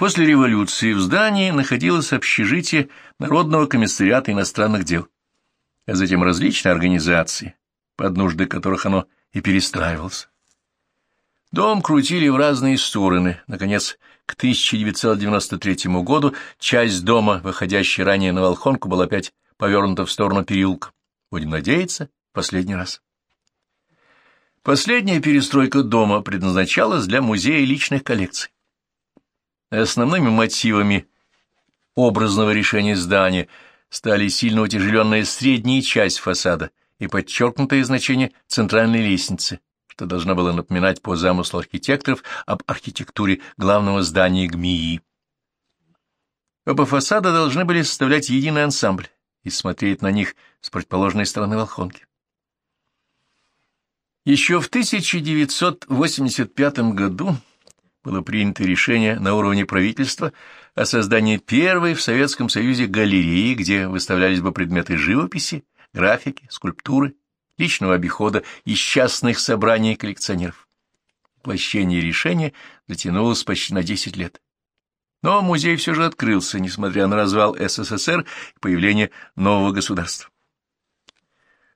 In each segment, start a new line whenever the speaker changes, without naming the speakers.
После революции в здании находилось общежитие Народного комиссариата иностранных дел, а затем различные организации, под нужды которых оно и перестраивалось. Дом крутили в разные стороны. Наконец, к 1993 году часть дома, выходящая ранее на Волхонку, была опять повернута в сторону переулка. Будем надеяться, последний раз. Последняя перестройка дома предназначалась для музея личных коллекций. Основными мотивами образного решения здания стали сильно утяжеленная средняя часть фасада и подчеркнутое значение центральной лестницы, что должно было напоминать по замыслу архитекторов об архитектуре главного здания ГМИИ. Оба фасада должны были составлять единый ансамбль и смотреть на них с противоположной стороны Волхонки. Еще в 1985 году было принято решение на уровне правительства о создании первой в Советском Союзе галереи, где выставлялись бы предметы живописи, графики, скульптуры, личного обихода и частных собраний коллекционеров. Воплощение решения затянулось почти на 10 лет. Но музей все же открылся, несмотря на развал СССР и появление нового государства.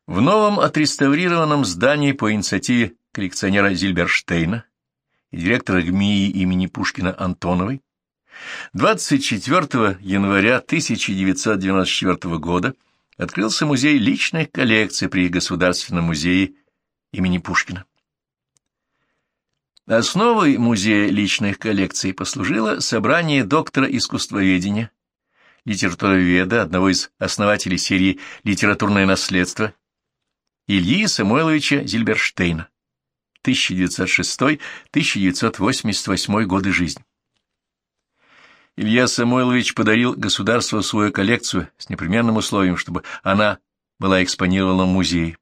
В новом отреставрированном здании по инициативе коллекционера Зильберштейна и директора ГМИИ имени Пушкина Антоновой 24 января 1994 года открылся музей личных коллекций при Государственном музее имени Пушкина. Основой музея личных коллекций послужило собрание доктора искусствоведения, литературоведа, одного из основателей серии «Литературное наследство», Ильи Самойловича Зильберштейна. 1906-1988 годы жизни. Илья Самойлович подарил государству свою коллекцию с непременным условием, чтобы она была экспонирована в музее.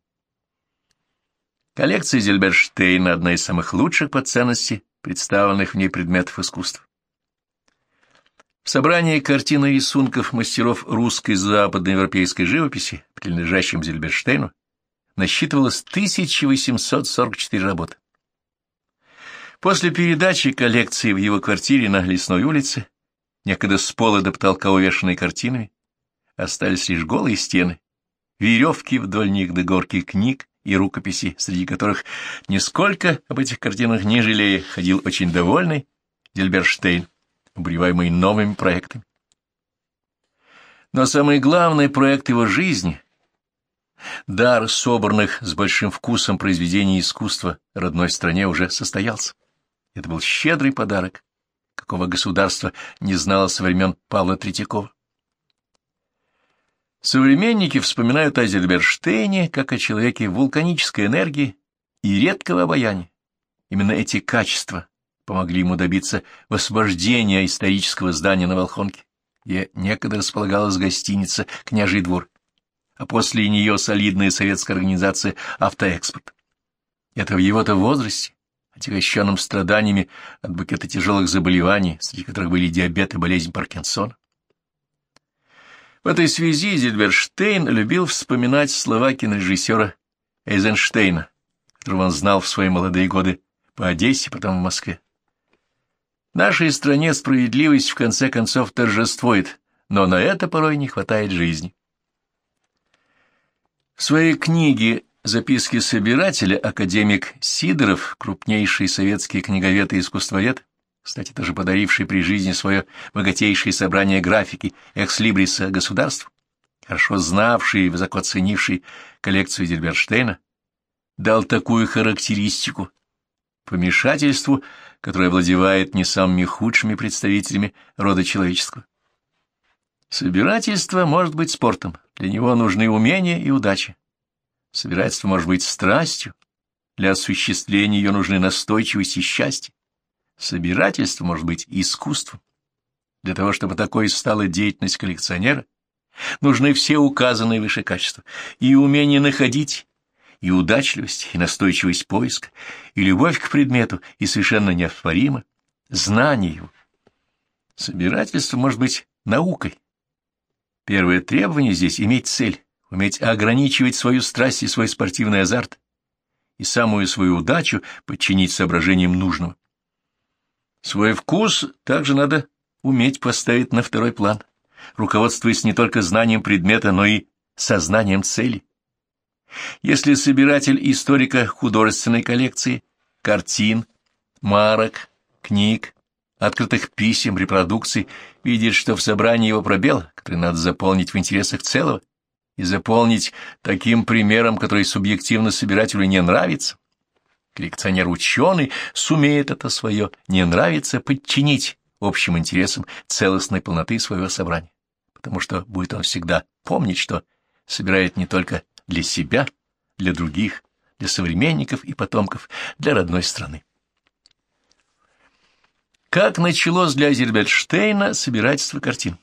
Коллекция Зельберштейна – одна из самых лучших по ценности представленных в ней предметов искусства. В собрании картин и рисунков мастеров русской западноевропейской живописи, принадлежащим Зельберштейну, насчитывалось 1844 работы. После передачи коллекции в его квартире на Лесной улице, некогда с пола до потолка увешанной картинами, остались лишь голые стены, веревки вдоль них до горки книг и рукописей, среди которых нисколько об этих картинах не жалея ходил очень довольный Дельберштейн, убреваемый новыми проектами. Но самый главный проект его жизни Дар собранных с большим вкусом произведений искусства родной стране уже состоялся. Это был щедрый подарок, какого государство не знало со времен Павла Третьякова. Современники вспоминают о Зельберштейне как о человеке вулканической энергии и редкого обаяния. Именно эти качества помогли ему добиться освобождения исторического здания на Волхонке, где некогда располагалась гостиница «Княжий двор» а после нее солидная советская организация «Автоэкспорт». Это в его-то возрасте, отягощенном страданиями от букета тяжелых заболеваний, среди которых были диабет и болезнь Паркинсона. В этой связи Зильберштейн любил вспоминать слова кинорежиссера Эйзенштейна, которого он знал в свои молодые годы по Одессе, потом в Москве. В нашей стране справедливость в конце концов торжествует, но на это порой не хватает жизни. В своей книге «Записки собирателя» академик Сидоров, крупнейший советский книговед и искусствовед, кстати, тоже подаривший при жизни свое богатейшее собрание графики экслибриса государств, хорошо знавший и высоко ценивший коллекцию Дильберштейна, дал такую характеристику помешательству, которое владевает не самыми худшими представителями рода человеческого. Собирательство может быть спортом, для него нужны умения и удача. Собирательство может быть страстью, для осуществления ее нужны настойчивость и счастье. Собирательство может быть искусством. Для того, чтобы такой стала деятельность коллекционера, нужны все указанные выше качества, и умение находить, и удачливость, и настойчивость поиска, и любовь к предмету, и совершенно неоспоримо, знание его. Собирательство может быть наукой, Первое требование здесь — иметь цель, уметь ограничивать свою страсть и свой спортивный азарт, и самую свою удачу подчинить соображениям нужного. Свой вкус также надо уметь поставить на второй план, руководствуясь не только знанием предмета, но и сознанием цели. Если собиратель историка художественной коллекции, картин, марок, книг, открытых писем, репродукций, видит, что в собрании его пробел, который надо заполнить в интересах целого, и заполнить таким примером, который субъективно собирателю не нравится, коллекционер-ученый сумеет это свое «не нравится» подчинить общим интересам целостной полноты своего собрания, потому что будет он всегда помнить, что собирает не только для себя, для других, для современников и потомков, для родной страны. Как началось для Зельбертштейна собирательство картин?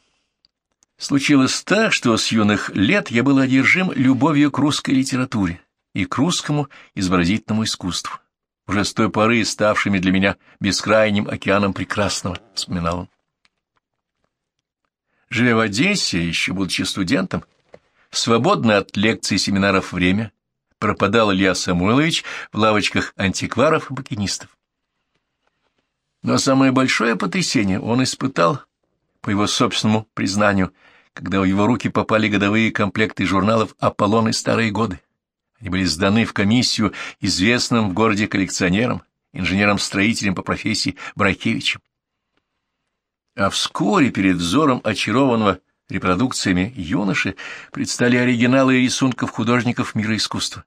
Случилось так, что с юных лет я был одержим любовью к русской литературе и к русскому изобразительному искусству, уже с той поры ставшими для меня бескрайним океаном прекрасного, вспоминал он. Живя в Одессе, еще будучи студентом, свободное от лекций и семинаров время, пропадал Илья Самойлович в лавочках антикваров и букинистов. Но самое большое потрясение он испытал, по его собственному признанию, когда в его руки попали годовые комплекты журналов «Аполлон» и «Старые годы». Они были сданы в комиссию известным в городе коллекционерам, инженером-строителем по профессии Брайкевичем. А вскоре перед взором очарованного репродукциями юноши предстали оригиналы рисунков художников мира искусства.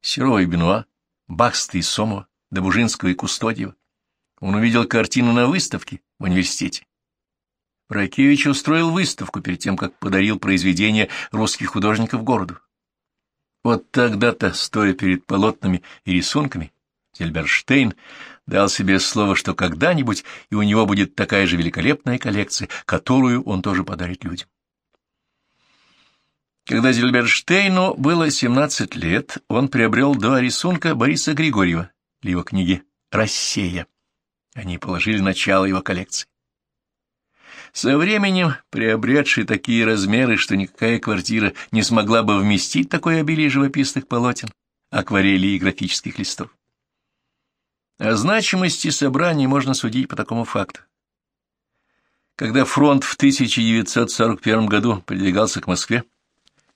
Серова и Бенуа, Бахста и Сомова, Добужинского и Кустодиева. Он увидел картину на выставке в университете. Ракевич устроил выставку перед тем, как подарил произведения русских художников городу. Вот тогда-то, стоя перед полотнами и рисунками, Зельберштейн дал себе слово, что когда-нибудь и у него будет такая же великолепная коллекция, которую он тоже подарит людям. Когда Зельберштейну было 17 лет, он приобрел два рисунка Бориса Григорьева для его книги «Россия». Они положили начало его коллекции. Со временем, приобретший такие размеры, что никакая квартира не смогла бы вместить такое обилие живописных полотен, акварелей и графических листов. О значимости собраний можно судить по такому факту. Когда фронт в 1941 году продвигался к Москве,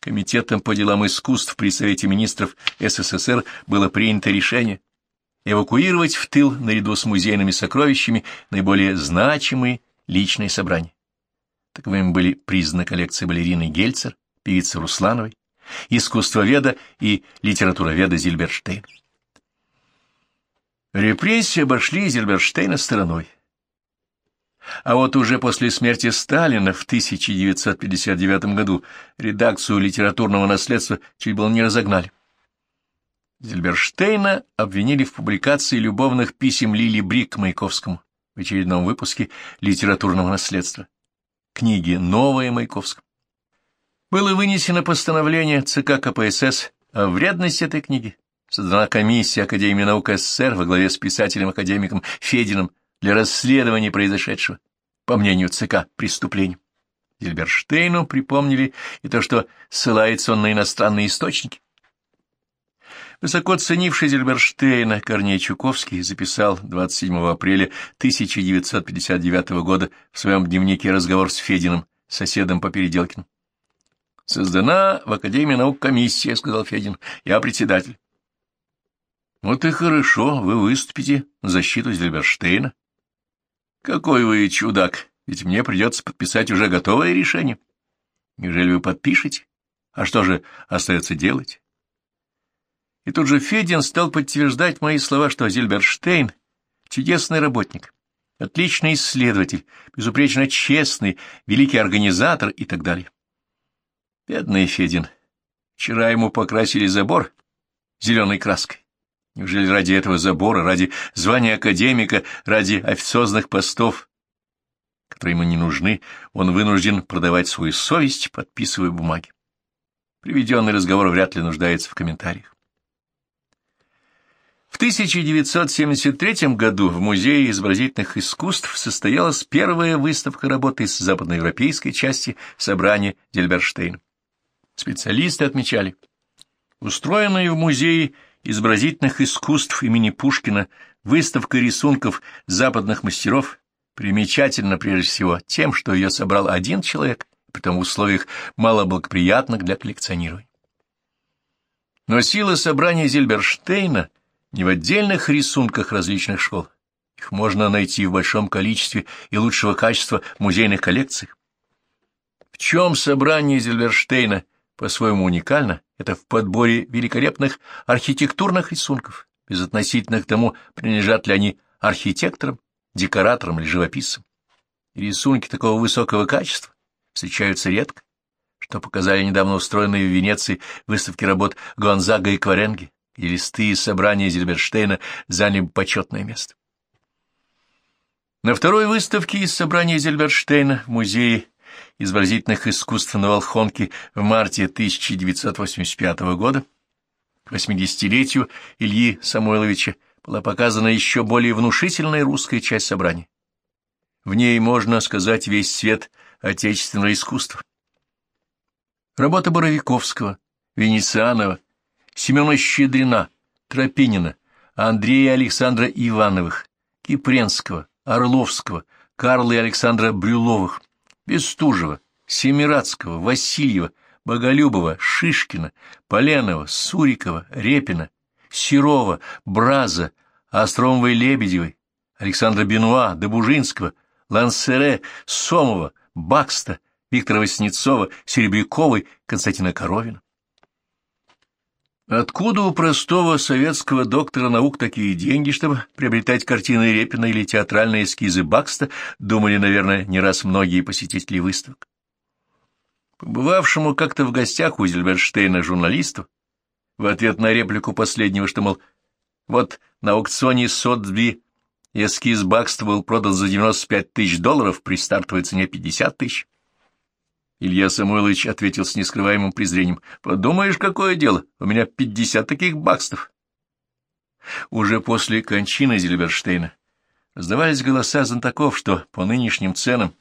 Комитетом по делам искусств при Совете министров СССР было принято решение эвакуировать в тыл наряду с музейными сокровищами наиболее значимые личные собрания. Таковыми были признаны коллекции балерины Гельцер, певицы Руслановой, искусствоведа и литературоведа Зильберштейн. Репрессии обошли Зильберштейна стороной. А вот уже после смерти Сталина в 1959 году редакцию литературного наследства чуть было не разогнали. Зельберштейна обвинили в публикации любовных писем Лили Брик к Маяковскому в очередном выпуске литературного наследства. Книги «Новое Маяковском». Было вынесено постановление ЦК КПСС о вредности этой книги. Создана комиссия Академии наук СССР во главе с писателем-академиком Фединым для расследования произошедшего, по мнению ЦК, преступлений. Зильберштейну припомнили и то, что ссылается он на иностранные источники. Высоко ценивший Зельберштейна Корней Чуковский записал 27 апреля 1959 года в своем дневнике разговор с Фединым, соседом по Переделкину. «Создана в Академии наук комиссия», — сказал Федин. «Я председатель». «Вот и хорошо, вы выступите на защиту Зельберштейна». «Какой вы чудак, ведь мне придется подписать уже готовое решение». «Неужели вы подпишете? А что же остается делать?» И тут же Федин стал подтверждать мои слова, что Зильберштейн — чудесный работник, отличный исследователь, безупречно честный, великий организатор и так далее. Бедный Федин. Вчера ему покрасили забор зеленой краской. Неужели ради этого забора, ради звания академика, ради официозных постов, которые ему не нужны, он вынужден продавать свою совесть, подписывая бумаги? Приведенный разговор вряд ли нуждается в комментариях. В 1973 году в Музее изобразительных искусств состоялась первая выставка работы из западноевропейской части собрания Дельберштейна. Специалисты отмечали, устроенная в Музее изобразительных искусств имени Пушкина выставка рисунков западных мастеров примечательна прежде всего тем, что ее собрал один человек, притом в условиях малоблагоприятных для коллекционирования. Но сила собрания Зильберштейна не в отдельных рисунках различных школ. Их можно найти в большом количестве и лучшего качества в музейных коллекциях. В чем собрание Зильберштейна по-своему уникально, это в подборе великолепных архитектурных рисунков, безотносительно к тому, принадлежат ли они архитекторам, декораторам или живописцам. рисунки такого высокого качества встречаются редко, что показали недавно устроенные в Венеции выставки работ Гонзага и Кваренги, и листы из собрания Зильберштейна заняли почетное место. На второй выставке из собрания Зильберштейна в Музее изобразительных искусств на Волхонке в марте 1985 года к 80-летию Ильи Самойловича была показана еще более внушительная русская часть собрания. В ней можно сказать весь свет отечественного искусства. Работа Боровиковского, Венецианова, Семена Щедрина, Тропинина, Андрея Александра Ивановых, Кипренского, Орловского, Карла и Александра Брюловых, Бестужева, Семирадского, Васильева, Боголюбова, Шишкина, Поленова, Сурикова, Репина, Серова, Браза, Остромовой-Лебедевой, Александра Бенуа, Добужинского, Лансере, Сомова, Бакста, Виктора Васнецова, Серебряковой, Константина Коровина. Откуда у простого советского доктора наук такие деньги, чтобы приобретать картины Репина или театральные эскизы Бакста, думали, наверное, не раз многие посетители выставок. Побывавшему как-то в гостях у Зильберштейна журналисту, в ответ на реплику последнего, что, мол, вот на аукционе Сотби эскиз Бакста был продан за 95 тысяч долларов при стартовой цене 50 тысяч, Илья Самойлович ответил с нескрываемым презрением. «Подумаешь, какое дело? У меня пятьдесят таких бакстов». Уже после кончины Зильберштейна раздавались голоса знатоков, что по нынешним ценам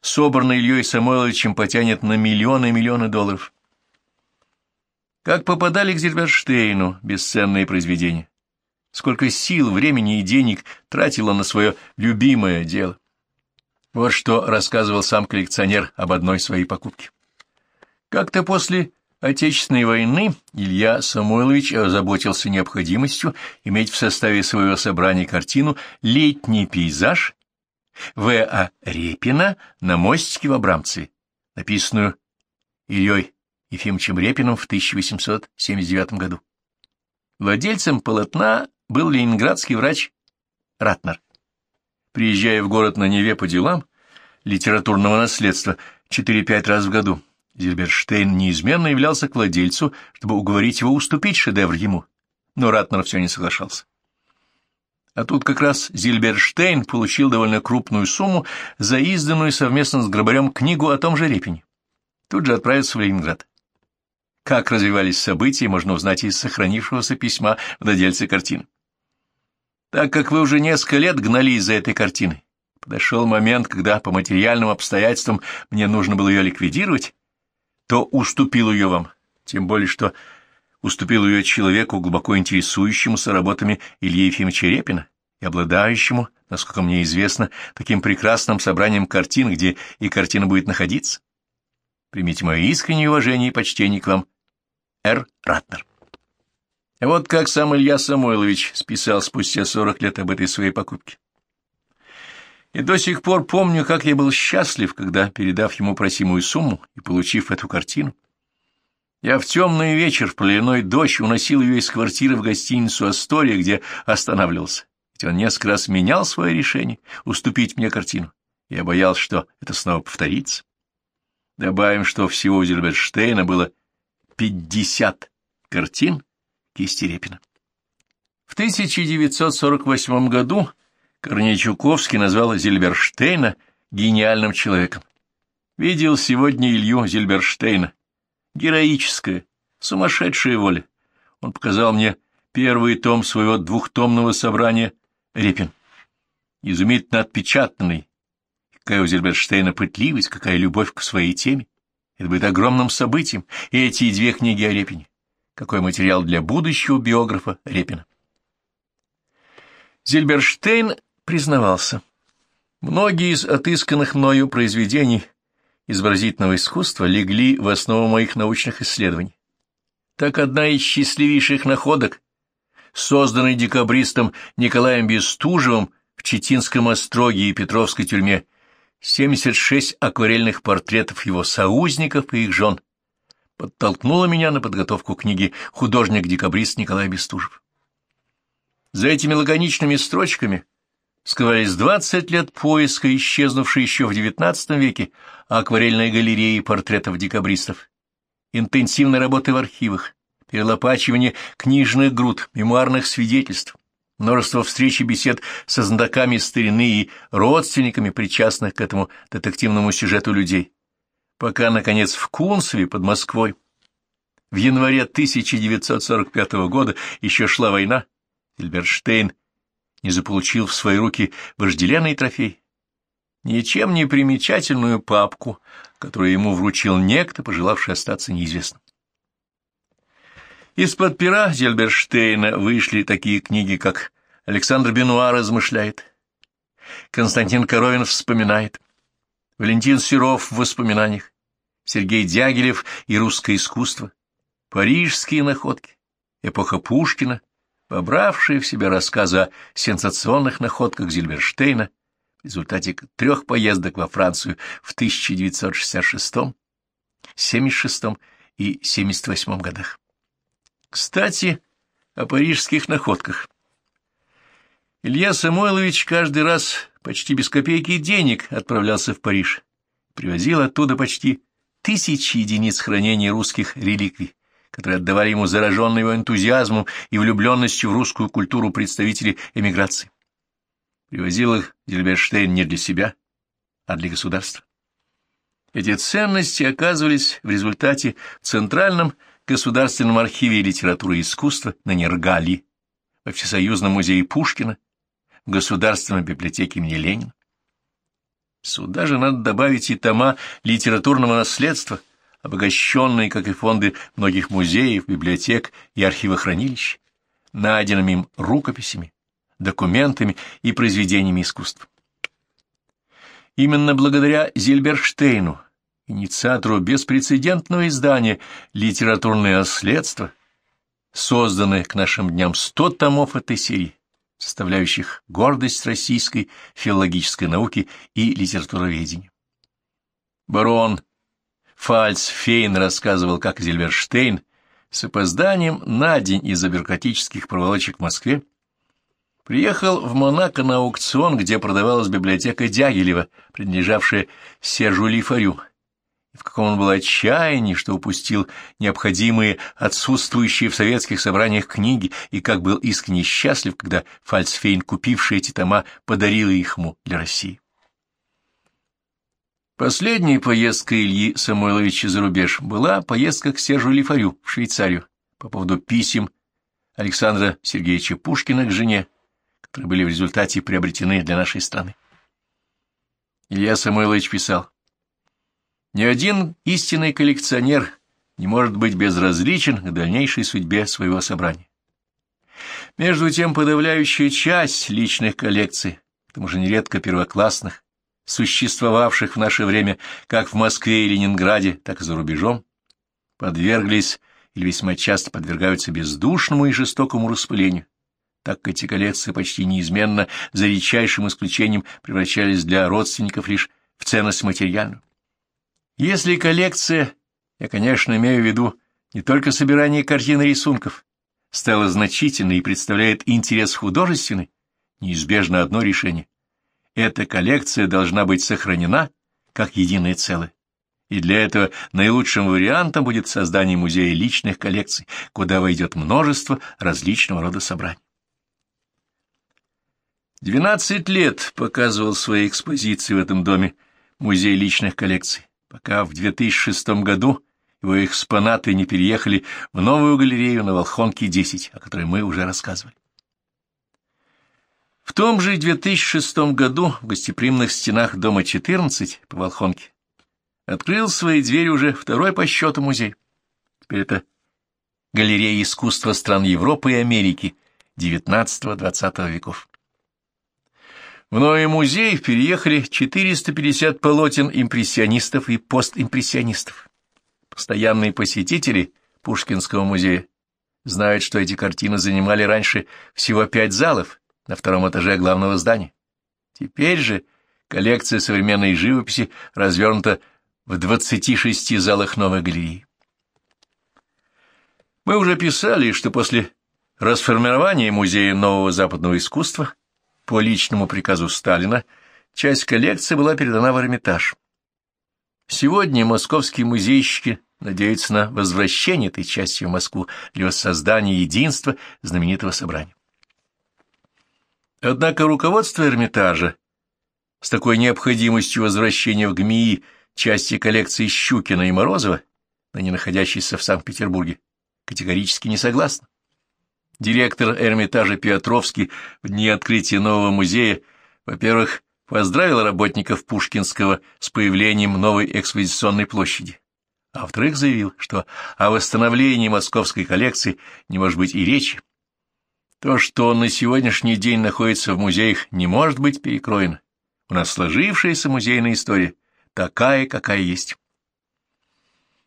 собранный Ильей Самойловичем потянет на миллионы и миллионы долларов. Как попадали к Зильберштейну бесценные произведения? Сколько сил, времени и денег тратило на свое любимое дело? Вот что рассказывал сам коллекционер об одной своей покупке. Как-то после Отечественной войны Илья Самойлович озаботился необходимостью иметь в составе своего собрания картину «Летний пейзаж» В.А. Репина на мостике в Абрамцеве, написанную Ильей Ефимовичем Репиным в 1879 году. Владельцем полотна был ленинградский врач Ратнер. Приезжая в город на Неве по делам литературного наследства 4-5 раз в году, Зильберштейн неизменно являлся к владельцу, чтобы уговорить его уступить шедевр ему, но Ратнер все не соглашался. А тут как раз Зильберштейн получил довольно крупную сумму за изданную совместно с Грабарем книгу о том же Репине. Тут же отправился в Ленинград. Как развивались события, можно узнать из сохранившегося письма владельца картины. Так как вы уже несколько лет гнались за этой картиной, подошел момент, когда по материальным обстоятельствам мне нужно было ее ликвидировать, то уступил ее вам, тем более что уступил ее человеку, глубоко интересующемуся работами Ильи Ефимовича Репина и обладающему, насколько мне известно, таким прекрасным собранием картин, где и картина будет находиться. Примите мое искреннее уважение и почтение к вам, Р. Ратнер. Вот как сам Илья Самойлович списал спустя сорок лет об этой своей покупке. И до сих пор помню, как я был счастлив, когда, передав ему просимую сумму и получив эту картину, я в темный вечер в проливной дождь уносил ее из квартиры в гостиницу «Астория», где останавливался. Ведь он несколько раз менял свое решение уступить мне картину. Я боялся, что это снова повторится. Добавим, что всего у Зельберштейна было пятьдесят картин, кисти Репина. В 1948 году Корней Чуковский назвал Зильберштейна гениальным человеком. Видел сегодня Илью Зильберштейна. Героическая, сумасшедшая воля. Он показал мне первый том своего двухтомного собрания «Репин». Изумительно отпечатанный. Какая у Зильберштейна пытливость, какая любовь к своей теме. Это будет огромным событием, и эти две книги о Репине какой материал для будущего биографа Репина. Зильберштейн признавался, Многие из отысканных мною произведений изобразительного искусства легли в основу моих научных исследований. Так одна из счастливейших находок, созданной декабристом Николаем Бестужевым в Читинском остроге и Петровской тюрьме, 76 акварельных портретов его соузников и их жен, подтолкнула меня на подготовку книги «Художник-декабрист Николай Бестужев». За этими лаконичными строчками скрывались 20 лет поиска, исчезнувшей еще в XIX веке акварельной галереи портретов декабристов, интенсивной работы в архивах, перелопачивание книжных груд, мемуарных свидетельств, множество встреч и бесед со знаками старины и родственниками, причастных к этому детективному сюжету людей, пока, наконец, в Кунцеве под Москвой в январе 1945 года еще шла война, Ильберштейн не заполучил в свои руки вожделенный трофей, ничем не примечательную папку, которую ему вручил некто, пожелавший остаться неизвестным. Из-под пера Зельберштейна вышли такие книги, как «Александр Бенуа размышляет», Константин Коровин вспоминает, Валентин Серов в воспоминаниях, Сергей Дягилев и русское искусство, парижские находки, эпоха Пушкина, побравшие в себя рассказы о сенсационных находках Зильберштейна в результате трех поездок во Францию в 1966, 76 и 78 годах. Кстати, о парижских находках. Илья Самойлович каждый раз почти без копейки денег отправлялся в Париж, привозил оттуда почти тысячи единиц хранения русских реликвий, которые отдавали ему зараженный его энтузиазмом и влюбленностью в русскую культуру представители эмиграции. Привозил их Зильберштейн не для себя, а для государства. Эти ценности оказывались в результате в Центральном Государственном архиве литературы и искусства на Нергали, во Всесоюзном музее Пушкина, в Государственной библиотеке имени Ленина. Сюда же надо добавить и тома литературного наследства, обогащенные, как и фонды многих музеев, библиотек и архивохранилищ, найденными им рукописями, документами и произведениями искусства. Именно благодаря Зильберштейну инициатору беспрецедентного издания «Литературное наследство», созданное к нашим дням сто томов этой серии, составляющих гордость российской филологической науки и литературоведения. Барон Фальцфейн рассказывал, как Зильверштейн с опозданием на день из-за бюрократических проволочек в Москве приехал в Монако на аукцион, где продавалась библиотека Дягилева, принадлежавшая Сержу Лифарю, в каком он был отчаянии, что упустил необходимые отсутствующие в советских собраниях книги, и как был искренне счастлив, когда Фальцфейн, купивший эти тома, подарил их ему для России. Последней поездкой Ильи Самойловича за рубеж была поездка к Сержу Лифарю в Швейцарию по поводу писем Александра Сергеевича Пушкина к жене, которые были в результате приобретены для нашей страны. Илья Самойлович писал, ни один истинный коллекционер не может быть безразличен к дальнейшей судьбе своего собрания. Между тем, подавляющая часть личных коллекций, к тому же нередко первоклассных, существовавших в наше время как в Москве и Ленинграде, так и за рубежом, подверглись или весьма часто подвергаются бездушному и жестокому распылению, так как эти коллекции почти неизменно, за редчайшим исключением, превращались для родственников лишь в ценность материальную. Если коллекция, я, конечно, имею в виду не только собирание картин и рисунков, стала значительной и представляет интерес художественный, неизбежно одно решение. Эта коллекция должна быть сохранена как единое целое. И для этого наилучшим вариантом будет создание музея личных коллекций, куда войдет множество различного рода собраний. Двенадцать лет показывал свои экспозиции в этом доме музей личных коллекций пока в 2006 году его экспонаты не переехали в новую галерею на Волхонке-10, о которой мы уже рассказывали. В том же 2006 году в гостеприимных стенах дома 14 по Волхонке открыл свои двери уже второй по счету музей. Теперь это галерея искусства стран Европы и Америки XIX-XX веков. В новый музей переехали 450 полотен импрессионистов и постимпрессионистов. Постоянные посетители Пушкинского музея знают, что эти картины занимали раньше всего пять залов на втором этаже главного здания. Теперь же коллекция современной живописи развернута в 26 залах новой галереи. Мы уже писали, что после расформирования Музея нового западного искусства по личному приказу Сталина часть коллекции была передана в Эрмитаж. Сегодня московские музейщики надеются на возвращение этой части в Москву для воссоздания единства знаменитого собрания. Однако руководство Эрмитажа с такой необходимостью возвращения в ГМИИ части коллекции Щукина и Морозова, ныне находящейся в Санкт-Петербурге, категорически не согласно. Директор Эрмитажа Петровский в дни открытия нового музея, во-первых, поздравил работников Пушкинского с появлением новой экспозиционной площади, а во-вторых, заявил, что о восстановлении московской коллекции не может быть и речи. То, что он на сегодняшний день находится в музеях, не может быть перекроено. У нас сложившаяся музейная история такая, какая есть.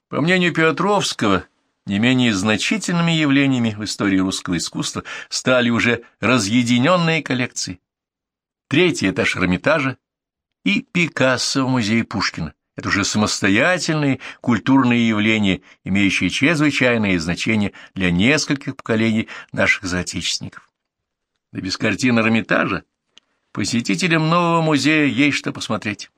По мнению Петровского, не менее значительными явлениями в истории русского искусства стали уже разъединенные коллекции. Третий этаж Эрмитажа и Пикассо в музее Пушкина. Это уже самостоятельные культурные явления, имеющие чрезвычайное значение для нескольких поколений наших соотечественников. Да без картин Эрмитажа посетителям нового музея есть что посмотреть.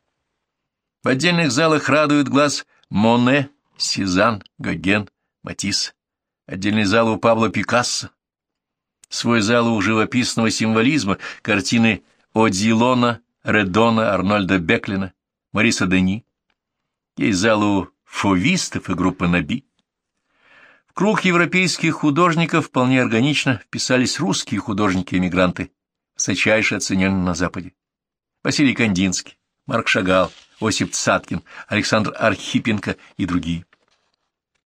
В отдельных залах радует глаз Моне, Сезанн, Гоген, Матисс, отдельный зал у Павла Пикассо, свой зал у живописного символизма, картины Одилона, Редона, Арнольда Беклина, Мариса Дени. Есть зал у фовистов и группы Наби. В круг европейских художников вполне органично вписались русские художники-эмигранты, высочайше оцененные на Западе. Василий Кандинский, Марк Шагал, Осип Цаткин, Александр Архипенко и другие.